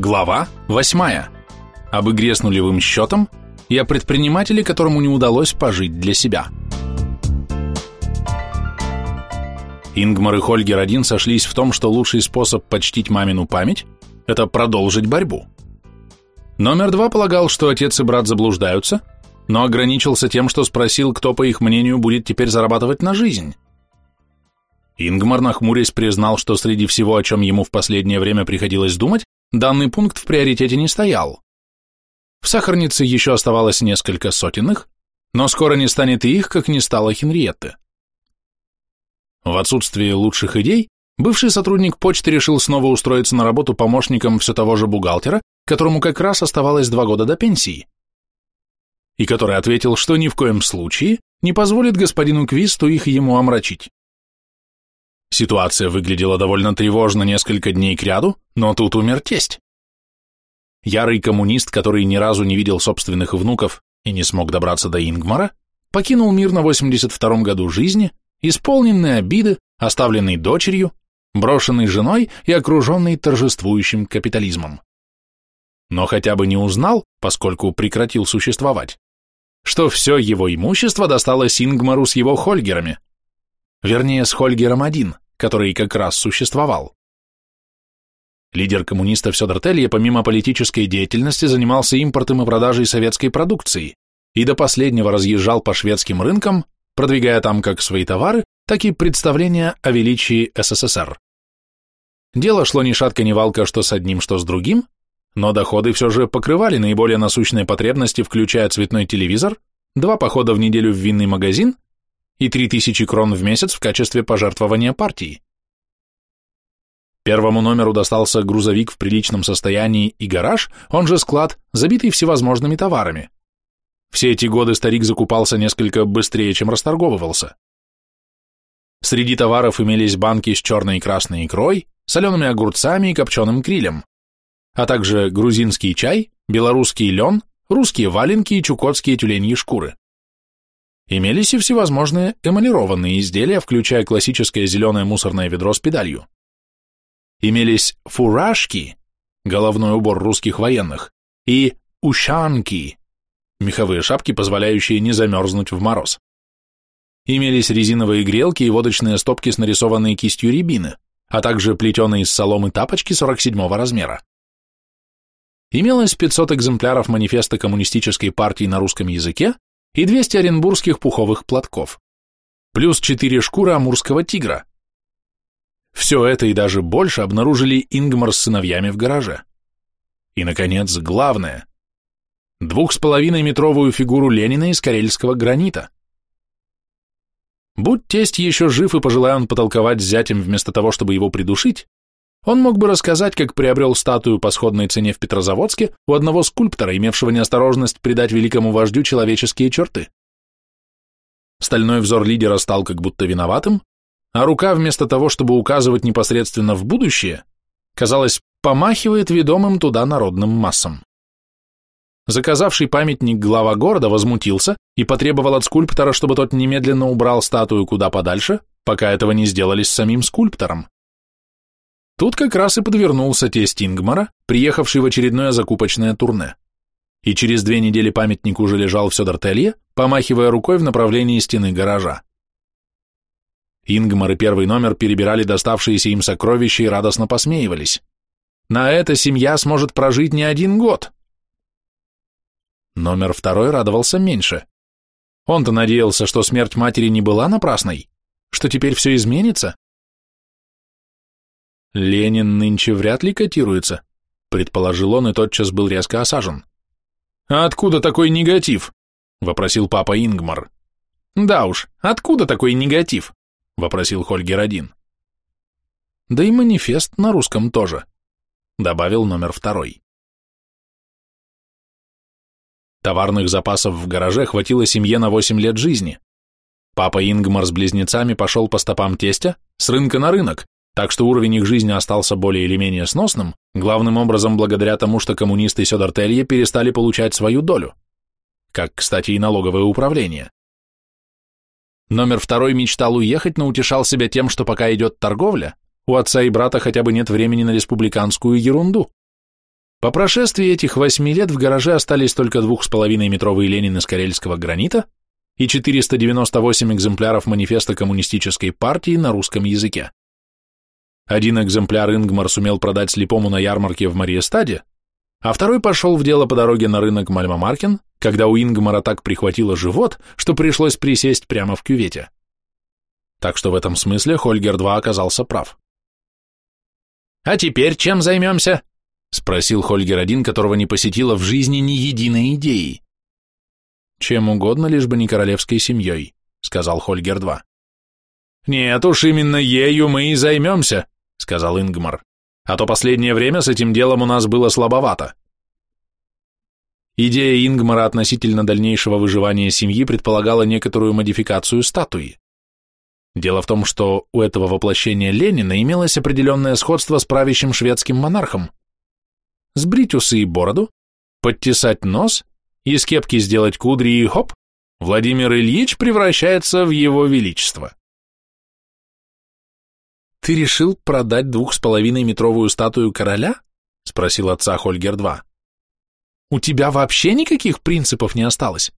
Глава 8. Об игре с нулевым счетом и о предпринимателе, которому не удалось пожить для себя. Ингмар и Хольгер один сошлись в том, что лучший способ почтить мамину память – это продолжить борьбу. Номер два полагал, что отец и брат заблуждаются, но ограничился тем, что спросил, кто, по их мнению, будет теперь зарабатывать на жизнь. Ингмар, нахмурясь, признал, что среди всего, о чем ему в последнее время приходилось думать, данный пункт в приоритете не стоял. В сахарнице еще оставалось несколько сотенных, но скоро не станет и их, как не стало Хенриетты. В отсутствие лучших идей, бывший сотрудник почты решил снова устроиться на работу помощником все того же бухгалтера, которому как раз оставалось два года до пенсии, и который ответил, что ни в коем случае не позволит господину Квисту их ему омрачить. Ситуация выглядела довольно тревожно несколько дней кряду, но тут умер тесть. Ярый коммунист, который ни разу не видел собственных внуков и не смог добраться до Ингмара, покинул мир на 82-м году жизни, исполненный обиды, оставленный дочерью, брошенный женой и окруженный торжествующим капитализмом. Но хотя бы не узнал, поскольку прекратил существовать, что все его имущество досталось Ингмару с его Хольгерами, Вернее, с Хольгером-1, который как раз существовал. Лидер коммунистов Федор Телье помимо политической деятельности занимался импортом и продажей советской продукции и до последнего разъезжал по шведским рынкам, продвигая там как свои товары, так и представления о величии СССР. Дело шло ни шатка ни валка что с одним, что с другим, но доходы все же покрывали наиболее насущные потребности, включая цветной телевизор, два похода в неделю в винный магазин и 3000 крон в месяц в качестве пожертвования партии. Первому номеру достался грузовик в приличном состоянии и гараж, он же склад, забитый всевозможными товарами. Все эти годы старик закупался несколько быстрее, чем расторговывался. Среди товаров имелись банки с черной и красной икрой, солеными огурцами и копченым крилем, а также грузинский чай, белорусский лен, русские валенки и чукотские тюленьи шкуры. Имелись и всевозможные эмалированные изделия, включая классическое зеленое мусорное ведро с педалью. Имелись фуражки, головной убор русских военных, и ушанки, меховые шапки, позволяющие не замерзнуть в мороз. Имелись резиновые грелки и водочные стопки с нарисованной кистью рябины, а также плетеные из соломы тапочки 47 размера. Имелось 500 экземпляров манифеста коммунистической партии на русском языке, и 200 оренбургских пуховых платков, плюс 4 шкуры амурского тигра. Все это и даже больше обнаружили Ингмар с сыновьями в гараже. И, наконец, главное. Двух с половиной метровую фигуру Ленина из карельского гранита. Будь тесть еще жив и пожелая он потолковать с зятем вместо того, чтобы его придушить, он мог бы рассказать, как приобрел статую по сходной цене в Петрозаводске у одного скульптора, имевшего неосторожность придать великому вождю человеческие черты. Стальной взор лидера стал как будто виноватым, а рука вместо того, чтобы указывать непосредственно в будущее, казалось, помахивает ведомым туда народным массам. Заказавший памятник глава города возмутился и потребовал от скульптора, чтобы тот немедленно убрал статую куда подальше, пока этого не сделали с самим скульптором. Тут как раз и подвернулся тесть Ингмара, приехавший в очередное закупочное турне. И через две недели памятник уже лежал в Сёдертелье, помахивая рукой в направлении стены гаража. Ингмар и первый номер перебирали доставшиеся им сокровища и радостно посмеивались. На это семья сможет прожить не один год. Номер второй радовался меньше. Он-то надеялся, что смерть матери не была напрасной, что теперь все изменится, Ленин нынче вряд ли котируется, предположил он и тотчас был резко осажен. А откуда такой негатив? вопросил папа Ингмар. Да уж, откуда такой негатив? вопросил Хольгер один. Да и манифест на русском тоже, добавил номер второй. Товарных запасов в гараже хватило семье на 8 лет жизни. Папа Ингмар с близнецами пошел по стопам тестя с рынка на рынок, так что уровень их жизни остался более или менее сносным, главным образом благодаря тому, что коммунисты Сёдортелье перестали получать свою долю, как, кстати, и налоговое управление. Номер второй мечтал уехать, но утешал себя тем, что пока идет торговля, у отца и брата хотя бы нет времени на республиканскую ерунду. По прошествии этих восьми лет в гараже остались только двух с половиной метровые Ленин из карельского гранита и 498 экземпляров манифеста коммунистической партии на русском языке. Один экземпляр Ингмар сумел продать слепому на ярмарке в Мариестаде, а второй пошел в дело по дороге на рынок Мальма-Маркен, когда у Ингмара так прихватило живот, что пришлось присесть прямо в кювете. Так что в этом смысле Хольгер-2 оказался прав. «А теперь чем займемся?» — спросил Хольгер-1, которого не посетила в жизни ни единой идеи. «Чем угодно, лишь бы не королевской семьей», — сказал Хольгер-2. «Нет уж, именно ею мы и займемся», — сказал Ингмар а то последнее время с этим делом у нас было слабовато. Идея Ингмара относительно дальнейшего выживания семьи предполагала некоторую модификацию статуи. Дело в том, что у этого воплощения Ленина имелось определенное сходство с правящим шведским монархом. Сбрить усы и бороду, подтесать нос, из кепки сделать кудри и хоп, Владимир Ильич превращается в его величество. «Ты решил продать двух с половиной метровую статую короля?» — спросил отца Хольгер-2. «У тебя вообще никаких принципов не осталось?»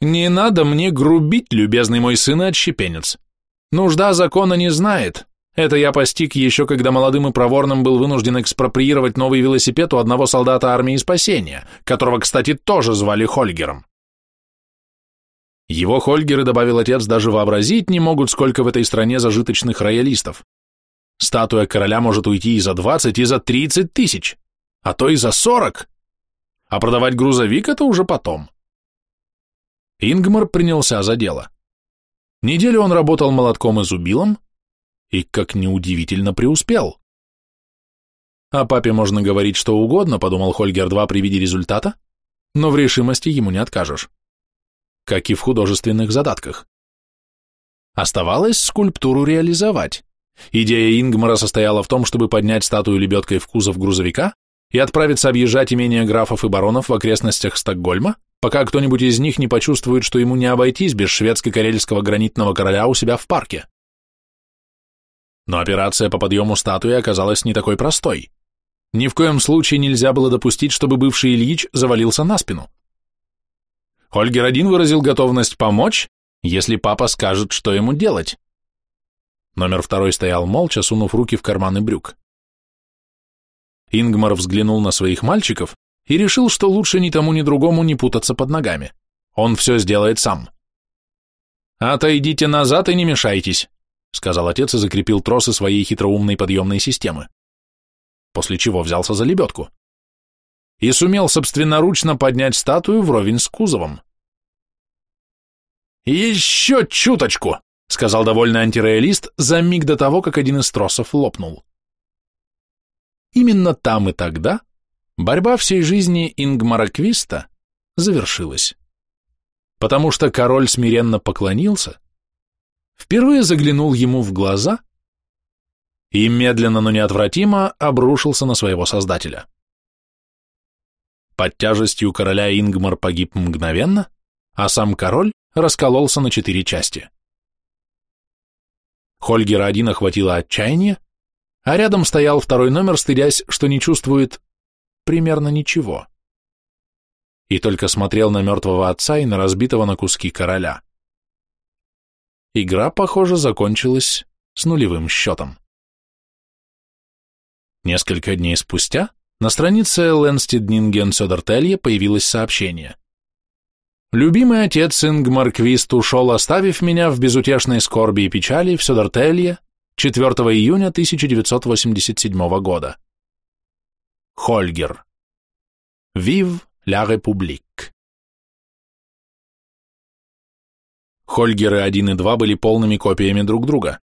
«Не надо мне грубить, любезный мой сын и отщепенец. Нужда закона не знает. Это я постиг еще, когда молодым и проворным был вынужден экспроприировать новый велосипед у одного солдата армии спасения, которого, кстати, тоже звали Хольгером. Его Хольгеры, добавил отец, даже вообразить не могут, сколько в этой стране зажиточных роялистов. Статуя короля может уйти и за 20, и за 30 тысяч, а то и за 40. А продавать грузовик это уже потом. Ингмар принялся за дело. Неделю он работал молотком и зубилом, и, как неудивительно, преуспел. О папе можно говорить что угодно, подумал Хольгер-2 при виде результата, но в решимости ему не откажешь как и в художественных задатках. Оставалось скульптуру реализовать. Идея Ингмара состояла в том, чтобы поднять статую лебедкой в кузов грузовика и отправиться объезжать имения графов и баронов в окрестностях Стокгольма, пока кто-нибудь из них не почувствует, что ему не обойтись без шведско-карельского гранитного короля у себя в парке. Но операция по подъему статуи оказалась не такой простой. Ни в коем случае нельзя было допустить, чтобы бывший Ильич завалился на спину. Хольгер один выразил готовность помочь, если папа скажет, что ему делать. Номер второй стоял молча, сунув руки в карманы брюк. Ингмар взглянул на своих мальчиков и решил, что лучше ни тому, ни другому не путаться под ногами. Он все сделает сам. «Отойдите назад и не мешайтесь», — сказал отец и закрепил тросы своей хитроумной подъемной системы. После чего взялся за лебедку и сумел собственноручно поднять статую вровень с кузовом. «Еще чуточку!» — сказал довольный антиреалист за миг до того, как один из тросов лопнул. Именно там и тогда борьба всей жизни Ингмара Квиста завершилась. Потому что король смиренно поклонился, впервые заглянул ему в глаза и медленно, но неотвратимо обрушился на своего создателя. Под тяжестью короля Ингмар погиб мгновенно, а сам король раскололся на четыре части. Хольгера один охватило отчаяние, а рядом стоял второй номер, стыдясь, что не чувствует примерно ничего. И только смотрел на мертвого отца и на разбитого на куски короля. Игра, похоже, закончилась с нулевым счетом. Несколько дней спустя на странице Ленстеднинген Södertälje появилось сообщение. «Любимый отец Ингмар Квист ушел, оставив меня в безутешной скорби и печали в Södertälje 4 июня 1987 года. Хольгер. Вив ля République». Хольгеры 1 и 2 были полными копиями друг друга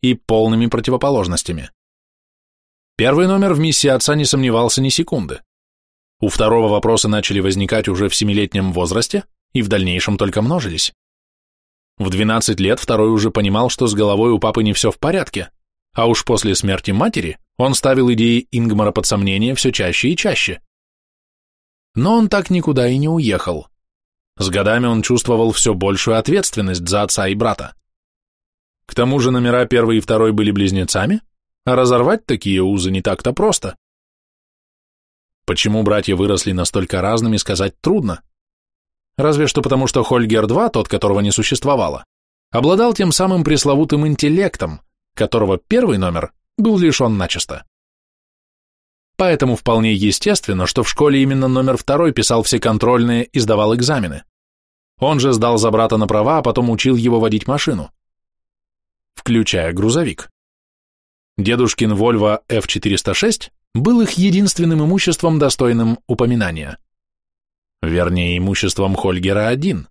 и полными противоположностями. Первый номер в миссии отца не сомневался ни секунды. У второго вопросы начали возникать уже в семилетнем возрасте и в дальнейшем только множились. В 12 лет второй уже понимал, что с головой у папы не все в порядке, а уж после смерти матери он ставил идеи Ингмара под сомнение все чаще и чаще. Но он так никуда и не уехал. С годами он чувствовал все большую ответственность за отца и брата. К тому же номера первый и второй были близнецами, а разорвать такие узы не так-то просто. Почему братья выросли настолько разными, сказать трудно. Разве что потому, что Хольгер-2, тот, которого не существовало, обладал тем самым пресловутым интеллектом, которого первый номер был лишен начисто. Поэтому вполне естественно, что в школе именно номер второй писал все контрольные и сдавал экзамены. Он же сдал за брата на права, а потом учил его водить машину. Включая грузовик. Дедушкин Volvo F406 был их единственным имуществом, достойным упоминания. Вернее, имуществом Хольгера-1.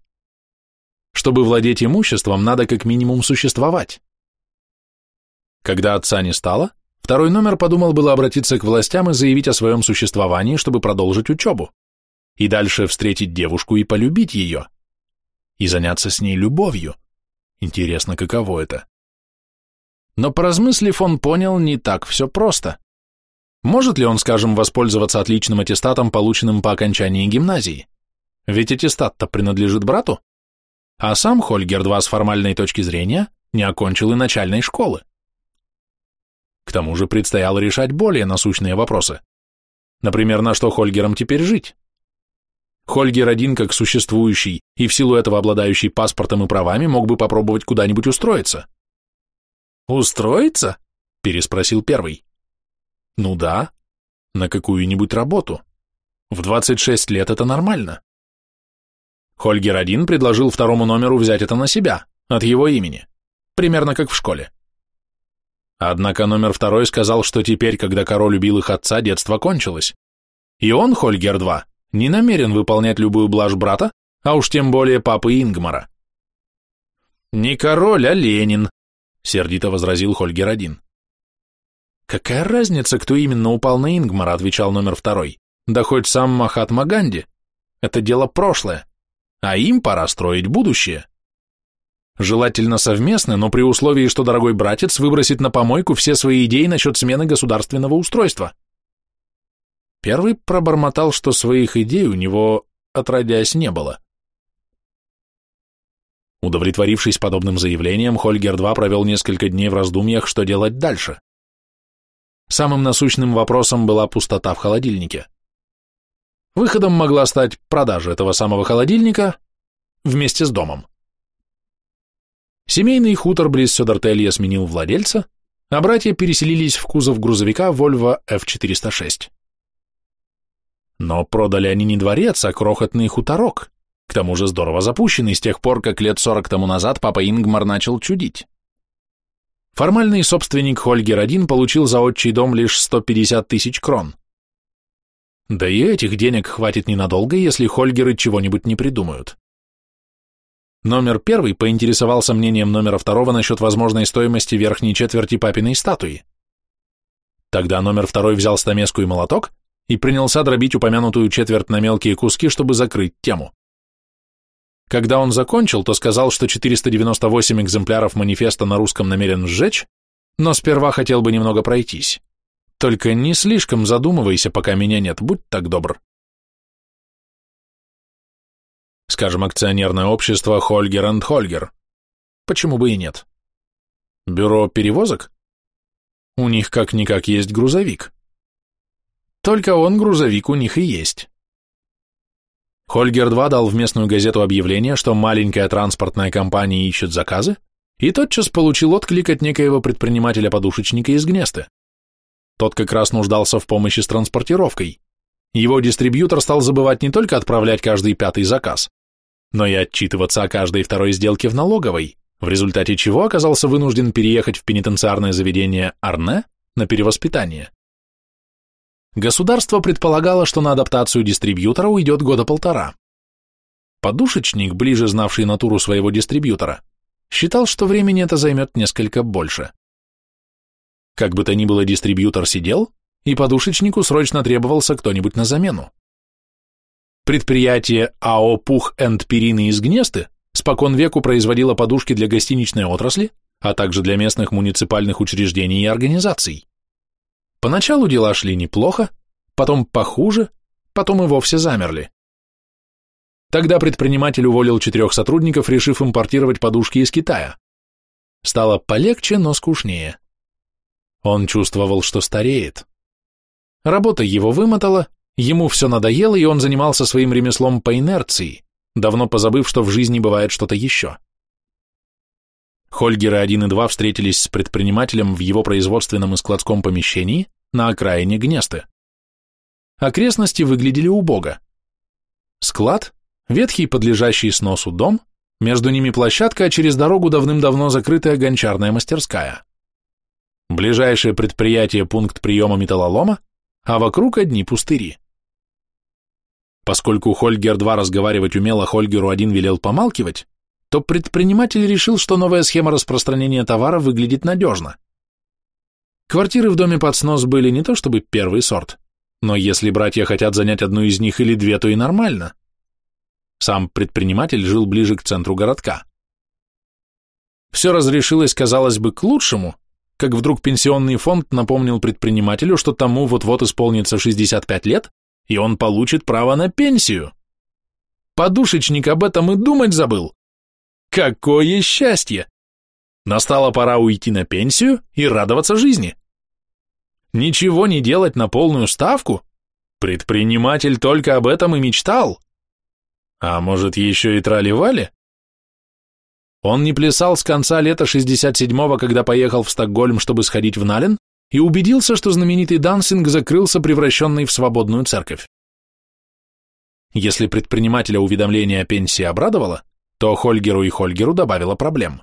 Чтобы владеть имуществом, надо как минимум существовать. Когда отца не стало, второй номер подумал было обратиться к властям и заявить о своем существовании, чтобы продолжить учебу, и дальше встретить девушку и полюбить ее, и заняться с ней любовью. Интересно, каково это? Но поразмыслив, он понял, не так все просто. Может ли он, скажем, воспользоваться отличным аттестатом, полученным по окончании гимназии? Ведь аттестат-то принадлежит брату. А сам Хольгер-2 с формальной точки зрения не окончил и начальной школы. К тому же предстояло решать более насущные вопросы. Например, на что Хольгером теперь жить? Хольгер один как существующий и в силу этого обладающий паспортом и правами мог бы попробовать куда-нибудь устроиться. «Устроиться?» – переспросил первый. «Ну да, на какую-нибудь работу. В 26 лет это нормально». Хольгер один предложил второму номеру взять это на себя, от его имени, примерно как в школе. Однако номер второй сказал, что теперь, когда король убил их отца, детство кончилось. И он, Хольгер-2, не намерен выполнять любую блажь брата, а уж тем более папы Ингмара. «Не король, а Ленин», — сердито возразил Хольгер-1. «Какая разница, кто именно упал на Ингмара?» — отвечал номер второй. «Да хоть сам Махатма Ганди. Это дело прошлое, а им пора строить будущее». Желательно совместно, но при условии, что дорогой братец выбросит на помойку все свои идеи насчет смены государственного устройства. Первый пробормотал, что своих идей у него, отродясь, не было. Удовлетворившись подобным заявлением, Хольгер-2 провел несколько дней в раздумьях, что делать дальше. Самым насущным вопросом была пустота в холодильнике. Выходом могла стать продажа этого самого холодильника вместе с домом. Семейный хутор близ Сёдартелья сменил владельца, а братья переселились в кузов грузовика Volvo F406. Но продали они не дворец, а крохотный хуторок, к тому же здорово запущенный с тех пор, как лет сорок тому назад папа Ингмар начал чудить. Формальный собственник Хольгер-1 получил за отчий дом лишь 150 тысяч крон. Да и этих денег хватит ненадолго, если Хольгеры чего-нибудь не придумают. Номер первый поинтересовался мнением номера второго насчет возможной стоимости верхней четверти папиной статуи. Тогда номер второй взял стамеску и молоток и принялся дробить упомянутую четверть на мелкие куски, чтобы закрыть тему. Когда он закончил, то сказал, что 498 экземпляров манифеста на русском намерен сжечь, но сперва хотел бы немного пройтись. Только не слишком задумывайся, пока меня нет, будь так добр скажем, акционерное общество Хольгер энд Хольгер. Почему бы и нет? Бюро перевозок? У них как-никак есть грузовик. Только он, грузовик, у них и есть. Хольгер-2 дал в местную газету объявление, что маленькая транспортная компания ищет заказы, и тотчас получил отклик от некоего предпринимателя-подушечника из Гнесты. Тот как раз нуждался в помощи с транспортировкой. Его дистрибьютор стал забывать не только отправлять каждый пятый заказ, но и отчитываться о каждой второй сделке в налоговой, в результате чего оказался вынужден переехать в пенитенциарное заведение Арне на перевоспитание. Государство предполагало, что на адаптацию дистрибьютора уйдет года полтора. Подушечник, ближе знавший натуру своего дистрибьютора, считал, что времени это займет несколько больше. Как бы то ни было, дистрибьютор сидел, и подушечнику срочно требовался кто-нибудь на замену. Предприятие АО «Пух энд Перины» из Гнесты спокон веку производило подушки для гостиничной отрасли, а также для местных муниципальных учреждений и организаций. Поначалу дела шли неплохо, потом похуже, потом и вовсе замерли. Тогда предприниматель уволил четырех сотрудников, решив импортировать подушки из Китая. Стало полегче, но скучнее. Он чувствовал, что стареет. Работа его вымотала, Ему все надоело, и он занимался своим ремеслом по инерции, давно позабыв, что в жизни бывает что-то еще. Хольгеры 1 и 2 встретились с предпринимателем в его производственном и складском помещении на окраине Гнесты. Окрестности выглядели убого. Склад, ветхий подлежащий сносу дом, между ними площадка, а через дорогу давным-давно закрытая гончарная мастерская. Ближайшее предприятие – пункт приема металлолома, а вокруг одни пустыри. Поскольку Хольгер-2 разговаривать умел, а Хольгеру-1 велел помалкивать, то предприниматель решил, что новая схема распространения товара выглядит надежно. Квартиры в доме под снос были не то чтобы первый сорт, но если братья хотят занять одну из них или две, то и нормально. Сам предприниматель жил ближе к центру городка. Все разрешилось, казалось бы, к лучшему, как вдруг пенсионный фонд напомнил предпринимателю, что тому вот-вот исполнится 65 лет, и он получит право на пенсию. Подушечник об этом и думать забыл. Какое счастье! Настала пора уйти на пенсию и радоваться жизни. Ничего не делать на полную ставку? Предприниматель только об этом и мечтал. А может, еще и трали Он не плясал с конца лета 67-го, когда поехал в Стокгольм, чтобы сходить в Нален, и убедился, что знаменитый дансинг закрылся, превращенный в свободную церковь. Если предпринимателя уведомление о пенсии обрадовало, то Хольгеру и Хольгеру добавило проблем.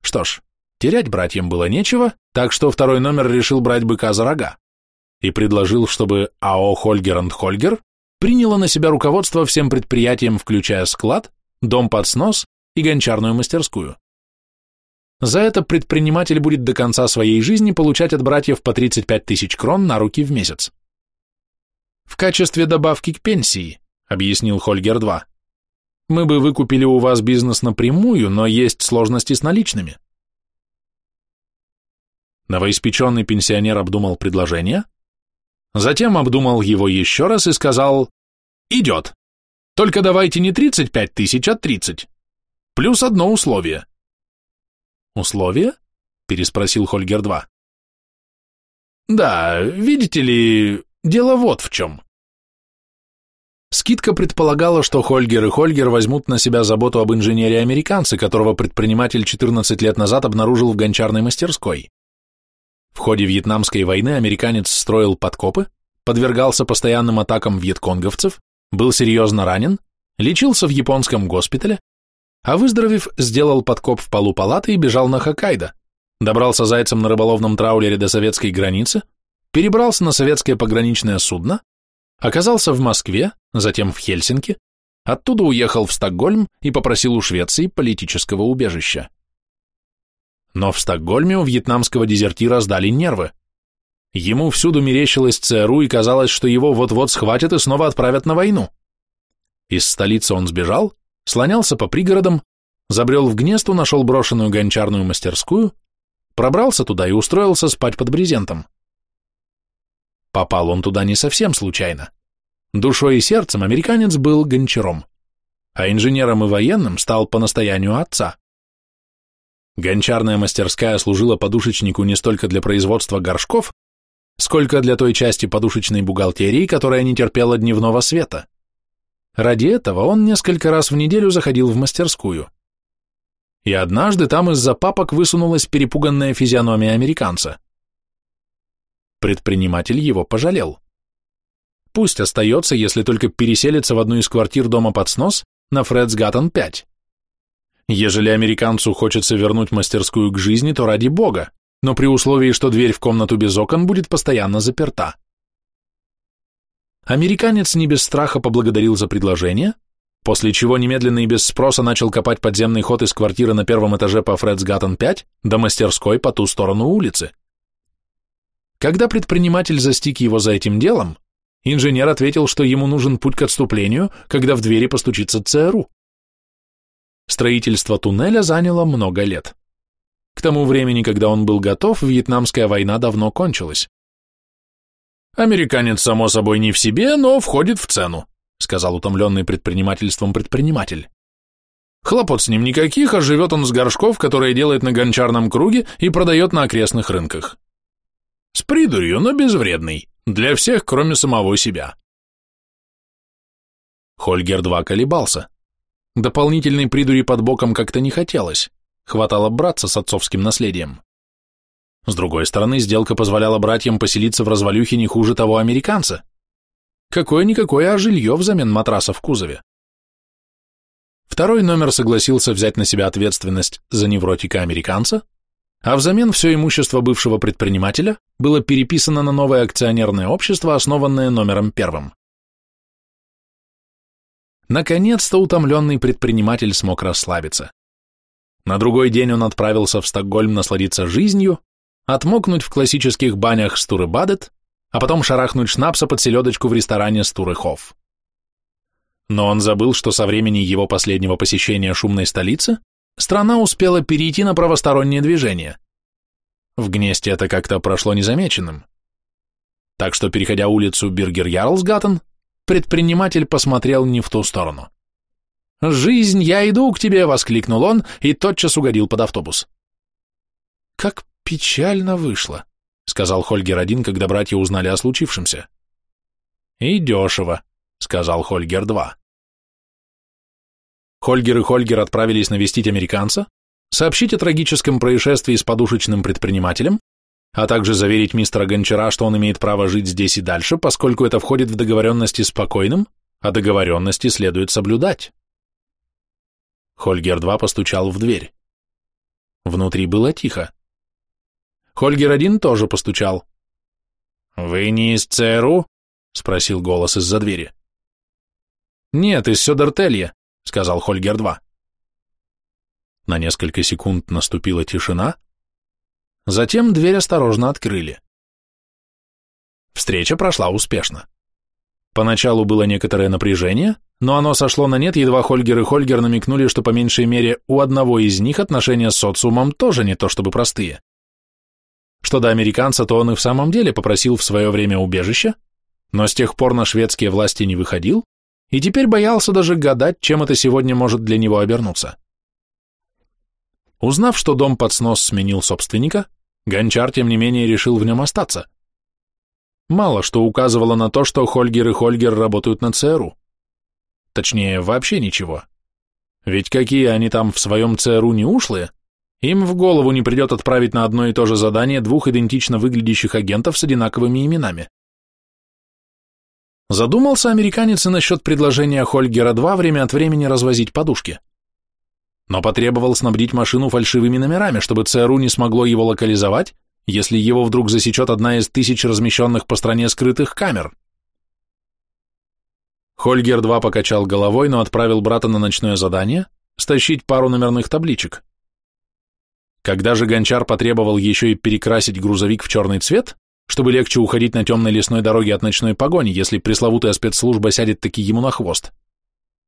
Что ж, терять братьям было нечего, так что второй номер решил брать быка за рога и предложил, чтобы АО Хольгер энд Хольгер приняло на себя руководство всем предприятием, включая склад, дом под снос и гончарную мастерскую. За это предприниматель будет до конца своей жизни получать от братьев по 35 тысяч крон на руки в месяц. В качестве добавки к пенсии, объяснил Хольгер-2. Мы бы выкупили у вас бизнес напрямую, но есть сложности с наличными. Новоиспеченный пенсионер обдумал предложение, затем обдумал его еще раз и сказал «Идет. Только давайте не 35 тысяч, а 30. Плюс одно условие. «Условия?» – переспросил Хольгер-2. «Да, видите ли, дело вот в чем». Скидка предполагала, что Хольгер и Хольгер возьмут на себя заботу об инженере-американце, которого предприниматель 14 лет назад обнаружил в гончарной мастерской. В ходе Вьетнамской войны американец строил подкопы, подвергался постоянным атакам вьетконговцев, был серьезно ранен, лечился в японском госпитале, а выздоровев, сделал подкоп в полу палаты и бежал на Хоккайдо, добрался зайцем на рыболовном траулере до советской границы, перебрался на советское пограничное судно, оказался в Москве, затем в Хельсинки, оттуда уехал в Стокгольм и попросил у Швеции политического убежища. Но в Стокгольме у вьетнамского дезертира сдали нервы. Ему всюду мерещилось ЦРУ и казалось, что его вот-вот схватят и снова отправят на войну. Из столицы он сбежал, слонялся по пригородам, забрел в гнезду, нашел брошенную гончарную мастерскую, пробрался туда и устроился спать под брезентом. Попал он туда не совсем случайно. Душой и сердцем американец был гончаром, а инженером и военным стал по настоянию отца. Гончарная мастерская служила подушечнику не столько для производства горшков, сколько для той части подушечной бухгалтерии, которая не терпела дневного света. Ради этого он несколько раз в неделю заходил в мастерскую. И однажды там из-за папок высунулась перепуганная физиономия американца. Предприниматель его пожалел. Пусть остается, если только переселится в одну из квартир дома под снос на Фредсгаттен 5. Ежели американцу хочется вернуть мастерскую к жизни, то ради бога, но при условии, что дверь в комнату без окон будет постоянно заперта. Американец не без страха поблагодарил за предложение, после чего немедленно и без спроса начал копать подземный ход из квартиры на первом этаже по Фредсгаттен 5 до мастерской по ту сторону улицы. Когда предприниматель застиг его за этим делом, инженер ответил, что ему нужен путь к отступлению, когда в двери постучится ЦРУ. Строительство туннеля заняло много лет. К тому времени, когда он был готов, Вьетнамская война давно кончилась. Американец, само собой, не в себе, но входит в цену, сказал утомленный предпринимательством предприниматель. Хлопот с ним никаких, а живет он с горшков, которые делает на гончарном круге и продает на окрестных рынках. С придурью, но безвредный, Для всех, кроме самого себя. Хольгер-2 колебался. Дополнительной придури под боком как-то не хотелось. Хватало браться с отцовским наследием. С другой стороны, сделка позволяла братьям поселиться в развалюхе не хуже того американца. Какое-никакое, а жилье взамен матраса в кузове. Второй номер согласился взять на себя ответственность за невротика-американца, а взамен все имущество бывшего предпринимателя было переписано на новое акционерное общество, основанное номером первым. Наконец-то утомленный предприниматель смог расслабиться. На другой день он отправился в Стокгольм насладиться жизнью, отмокнуть в классических банях Стуры Бадет, а потом шарахнуть шнапса под селедочку в ресторане Стуры Хофф. Но он забыл, что со времени его последнего посещения шумной столицы страна успела перейти на правостороннее движение. В Гнесте это как-то прошло незамеченным. Так что, переходя улицу Биргер-Ярлсгатан, предприниматель посмотрел не в ту сторону. «Жизнь, я иду к тебе!» — воскликнул он и тотчас угодил под автобус. «Как печально вышло», — сказал Хольгер один, когда братья узнали о случившемся. «И дешево», — сказал Хольгер-2. Хольгер и Хольгер отправились навестить американца, сообщить о трагическом происшествии с подушечным предпринимателем, а также заверить мистера Гончара, что он имеет право жить здесь и дальше, поскольку это входит в договоренности с покойным, а договоренности следует соблюдать. Хольгер-2 постучал в дверь. Внутри было тихо. Хольгер-1 тоже постучал. «Вы не из ЦРУ?» — спросил голос из-за двери. «Нет, из Сёдертелья», — сказал Хольгер-2. На несколько секунд наступила тишина, затем дверь осторожно открыли. Встреча прошла успешно. Поначалу было некоторое напряжение, но оно сошло на нет, едва Хольгер и Хольгер намекнули, что по меньшей мере у одного из них отношения с социумом тоже не то чтобы простые. Что до американца, то он и в самом деле попросил в свое время убежища, но с тех пор на шведские власти не выходил, и теперь боялся даже гадать, чем это сегодня может для него обернуться. Узнав, что дом под снос сменил собственника, Гончар, тем не менее, решил в нем остаться. Мало что указывало на то, что Хольгер и Хольгер работают на ЦРУ. Точнее, вообще ничего. Ведь какие они там в своем ЦРУ не ушлые, им в голову не придет отправить на одно и то же задание двух идентично выглядящих агентов с одинаковыми именами. Задумался американец и насчет предложения Хольгера-2 время от времени развозить подушки. Но потребовал снабдить машину фальшивыми номерами, чтобы ЦРУ не смогло его локализовать, если его вдруг засечет одна из тысяч размещенных по стране скрытых камер. Хольгер-2 покачал головой, но отправил брата на ночное задание стащить пару номерных табличек. Когда же Гончар потребовал еще и перекрасить грузовик в черный цвет, чтобы легче уходить на темной лесной дороге от ночной погони, если пресловутая спецслужба сядет таки ему на хвост,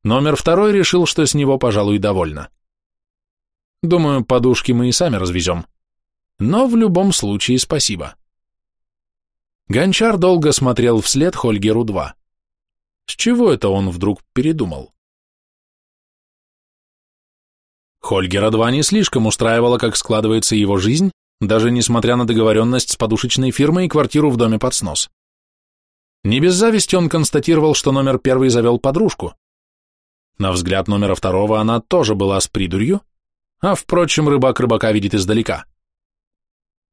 номер второй решил, что с него, пожалуй, довольно. Думаю, подушки мы и сами развезем. Но в любом случае спасибо. Гончар долго смотрел вслед Хольгеру-2. С чего это он вдруг передумал? Хольгера-2 не слишком устраивало, как складывается его жизнь, даже несмотря на договоренность с подушечной фирмой и квартиру в доме под снос. Не без зависти он констатировал, что номер первый завел подружку. На взгляд номера второго она тоже была с придурью, а, впрочем, рыбак рыбака видит издалека.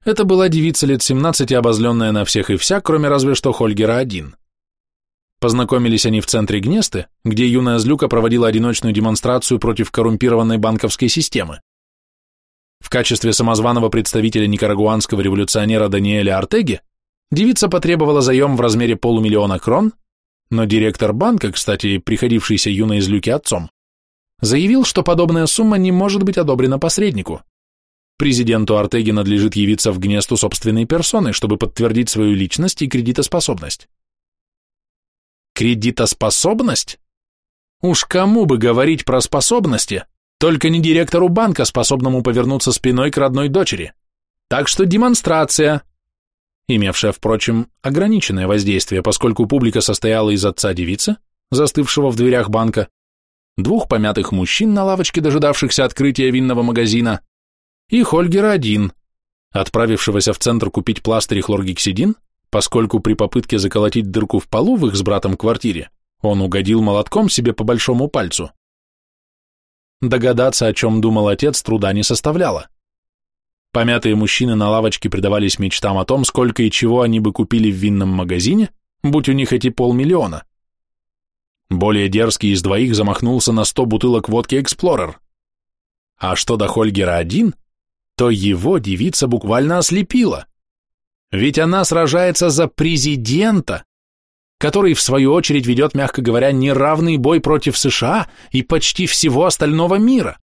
Это была девица лет 17, обозленная на всех и вся, кроме разве что Хольгера один. Познакомились они в центре Гнесты, где юная злюка проводила одиночную демонстрацию против коррумпированной банковской системы. В качестве самозваного представителя никарагуанского революционера Даниэля Артеги девица потребовала заем в размере полумиллиона крон, но директор банка, кстати, приходившийся юной злюке отцом, заявил, что подобная сумма не может быть одобрена посреднику. Президенту Артеги надлежит явиться в Гнесту собственной персоной, чтобы подтвердить свою личность и кредитоспособность. Кредитоспособность? Уж кому бы говорить про способности, только не директору банка, способному повернуться спиной к родной дочери. Так что демонстрация, имевшая, впрочем, ограниченное воздействие, поскольку публика состояла из отца девицы, застывшего в дверях банка, двух помятых мужчин на лавочке, дожидавшихся открытия винного магазина, и Хольгера один, отправившегося в центр купить пластырь хлоргексидин, поскольку при попытке заколотить дырку в полу в их с братом квартире он угодил молотком себе по большому пальцу. Догадаться, о чем думал отец, труда не составляло. Помятые мужчины на лавочке предавались мечтам о том, сколько и чего они бы купили в винном магазине, будь у них эти полмиллиона. Более дерзкий из двоих замахнулся на сто бутылок водки «Эксплорер». А что до Хольгера один, то его девица буквально ослепила. Ведь она сражается за президента, который, в свою очередь, ведет, мягко говоря, неравный бой против США и почти всего остального мира.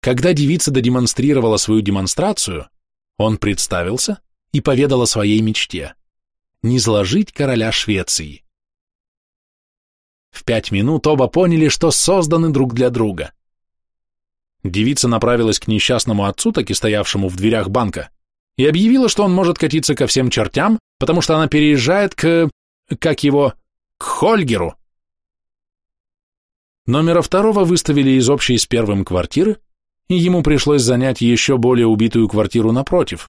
Когда девица додемонстрировала свою демонстрацию, он представился и поведал о своей мечте – не сложить короля Швеции. В пять минут оба поняли, что созданы друг для друга. Девица направилась к несчастному отцу, таки стоявшему в дверях банка, и объявила, что он может катиться ко всем чертям, потому что она переезжает к... как его... к Хольгеру. Номера второго выставили из общей с первым квартиры, и ему пришлось занять еще более убитую квартиру напротив.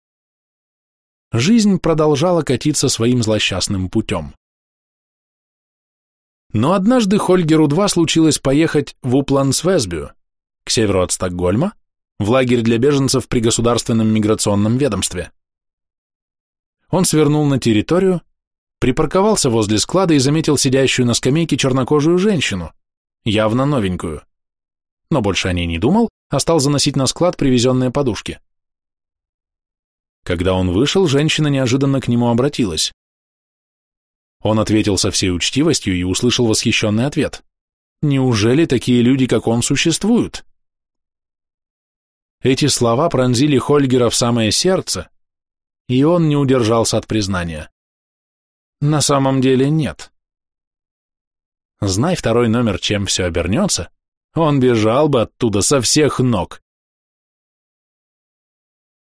Жизнь продолжала катиться своим злосчастным путем. Но однажды Хольгеру-2 случилось поехать в Уплансвесбю, к северу от Стокгольма, в лагерь для беженцев при Государственном миграционном ведомстве. Он свернул на территорию, припарковался возле склада и заметил сидящую на скамейке чернокожую женщину, явно новенькую. Но больше о ней не думал, а стал заносить на склад привезенные подушки. Когда он вышел, женщина неожиданно к нему обратилась. Он ответил со всей учтивостью и услышал восхищенный ответ. «Неужели такие люди, как он, существуют?» Эти слова пронзили Хольгера в самое сердце, и он не удержался от признания. На самом деле нет. Знай второй номер, чем все обернется, он бежал бы оттуда со всех ног.